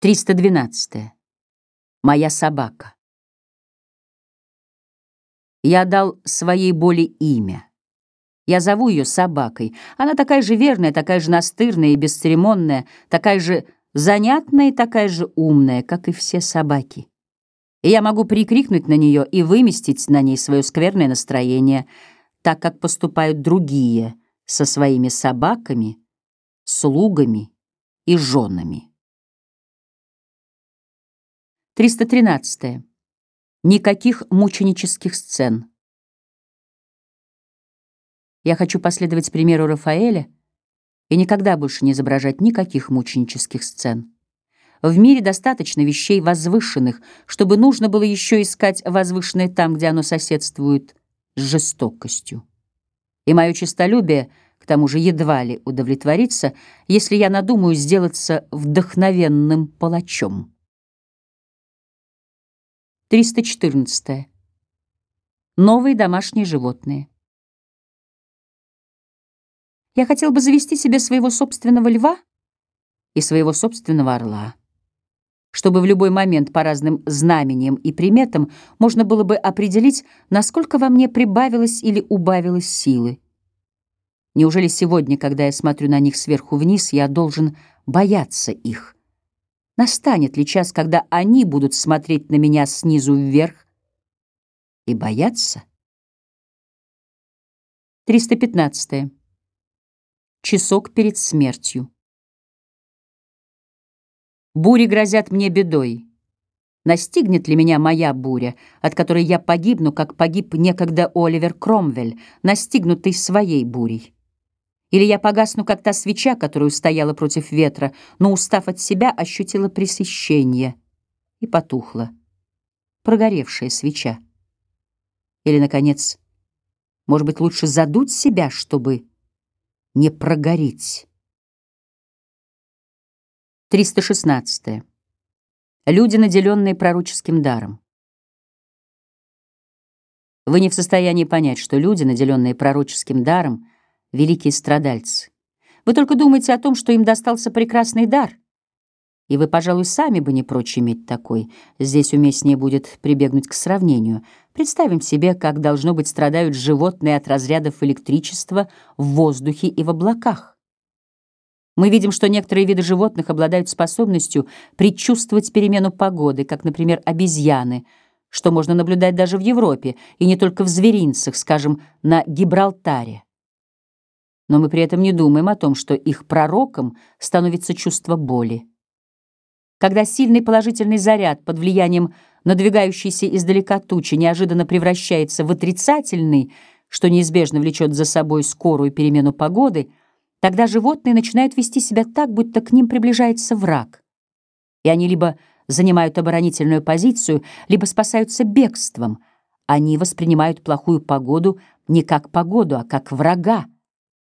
312. Моя собака. Я дал своей боли имя. Я зову ее собакой. Она такая же верная, такая же настырная и бесцеремонная, такая же занятная и такая же умная, как и все собаки. И я могу прикрикнуть на нее и выместить на ней свое скверное настроение, так как поступают другие со своими собаками, слугами и женами. 313. Никаких мученических сцен. Я хочу последовать примеру Рафаэля и никогда больше не изображать никаких мученических сцен. В мире достаточно вещей возвышенных, чтобы нужно было еще искать возвышенное там, где оно соседствует с жестокостью. И мое честолюбие, к тому же, едва ли удовлетворится, если я надумаю сделаться вдохновенным палачом. 314. Новые домашние животные. Я хотел бы завести себе своего собственного льва и своего собственного орла, чтобы в любой момент по разным знамениям и приметам можно было бы определить, насколько во мне прибавилось или убавилось силы. Неужели сегодня, когда я смотрю на них сверху вниз, я должен бояться их? Настанет ли час, когда они будут смотреть на меня снизу вверх и бояться? 315. Часок перед смертью. Бури грозят мне бедой. Настигнет ли меня моя буря, от которой я погибну, как погиб некогда Оливер Кромвель, настигнутый своей бурей? Или я погасну, как та свеча, которую стояла против ветра, но, устав от себя, ощутила пресыщение и потухла. Прогоревшая свеча. Или, наконец, может быть, лучше задуть себя, чтобы не прогореть. 316. Люди, наделенные пророческим даром. Вы не в состоянии понять, что люди, наделенные пророческим даром, великие страдальцы. Вы только думаете о том, что им достался прекрасный дар. И вы, пожалуй, сами бы не прочь иметь такой. Здесь уместнее будет прибегнуть к сравнению. Представим себе, как, должно быть, страдают животные от разрядов электричества в воздухе и в облаках. Мы видим, что некоторые виды животных обладают способностью предчувствовать перемену погоды, как, например, обезьяны, что можно наблюдать даже в Европе, и не только в зверинцах, скажем, на Гибралтаре но мы при этом не думаем о том, что их пророком становится чувство боли. Когда сильный положительный заряд под влиянием надвигающейся издалека тучи неожиданно превращается в отрицательный, что неизбежно влечет за собой скорую перемену погоды, тогда животные начинают вести себя так, будто к ним приближается враг. И они либо занимают оборонительную позицию, либо спасаются бегством. Они воспринимают плохую погоду не как погоду, а как врага,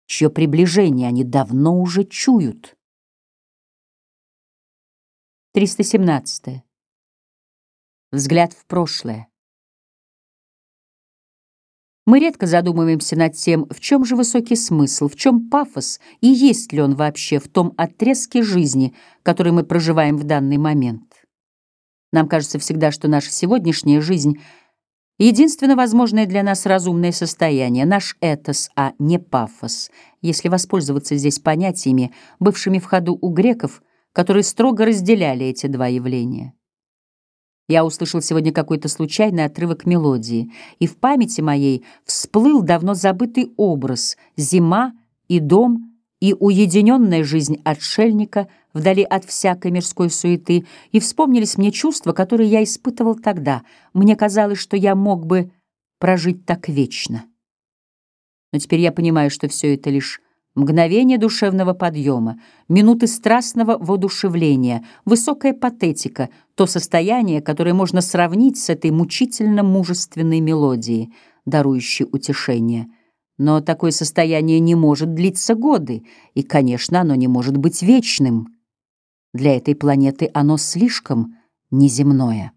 чье приближение они давно уже чуют. 317. Взгляд в прошлое. Мы редко задумываемся над тем, в чем же высокий смысл, в чем пафос, и есть ли он вообще в том отрезке жизни, который мы проживаем в данный момент. Нам кажется всегда, что наша сегодняшняя жизнь — Единственно возможное для нас разумное состояние — наш этос, а не пафос, если воспользоваться здесь понятиями, бывшими в ходу у греков, которые строго разделяли эти два явления. Я услышал сегодня какой-то случайный отрывок мелодии, и в памяти моей всплыл давно забытый образ — зима и дом — и уединенная жизнь отшельника вдали от всякой мирской суеты, и вспомнились мне чувства, которые я испытывал тогда. Мне казалось, что я мог бы прожить так вечно. Но теперь я понимаю, что все это лишь мгновение душевного подъема, минуты страстного воодушевления, высокая патетика, то состояние, которое можно сравнить с этой мучительно мужественной мелодией, дарующей утешение — но такое состояние не может длиться годы, и, конечно, оно не может быть вечным. Для этой планеты оно слишком неземное.